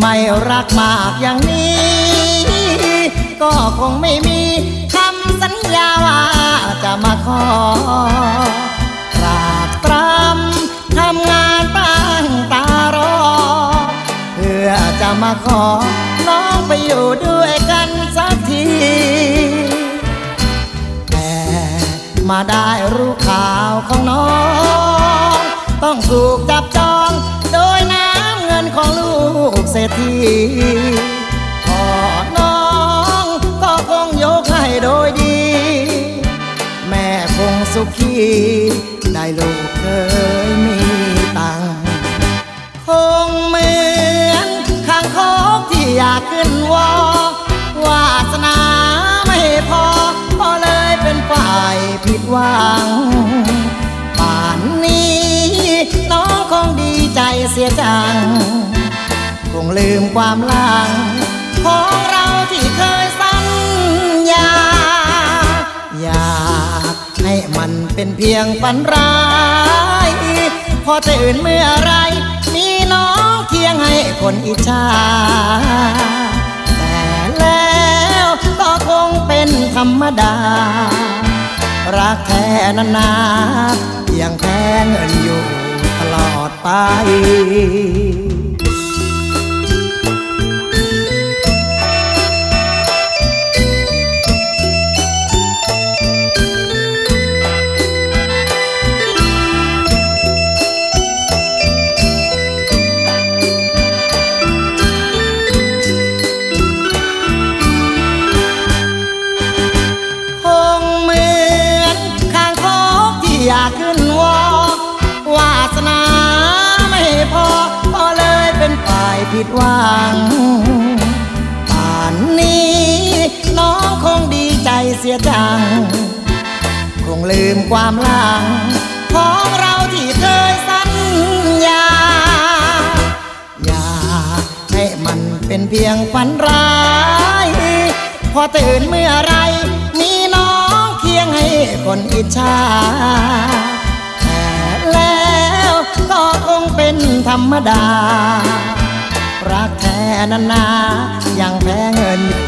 ไม่รักมากอย่างนี้ ก็คงไม่มีคำสัญญาว่าจะมาขอตราบตรำทำงานตั้งตารอ เพื่อจะมาขอน้องไปอยู่ด้วยกันสักทีแต่มาได้รู้ข่าวของน้อง ต้องถูกจับจ พ่อน้องก็คงยกให้โดยดี แม่คงสุขีได้ลูกเคยมีตัง คงเหมือนข้างโคกที่อยากขึ้นวอวาสนาไม่พอ ก็เลยเป็นฝ่ายผิดหวังป่านนี้น้องคงดีใจเสียจัง งลืมความหลังของเราที่เคยสัญญา อยากให้มันเป็นเพียงฝันร้าย พอตื่นเมื่อไร มีน้องเคียงให้คนอิจฉาแต่แล้วก็คงเป็นธรรมดา รักแท้นานายังแพ้เงินอยู่ตลอดไป ดหวังป่านนี้น้องคงดีใจเสียจัง คงลืมความหลัง ของเราที่เคยสัญญา อยากให้มันเป็นเพียงฝันร้าย พอตื่นเมื่อไรมีน้องเคียงให้คนอิจฉาแต่แล้วก็คงเป็นธรรมดา รักแท้นั้นายังแพ้เงิน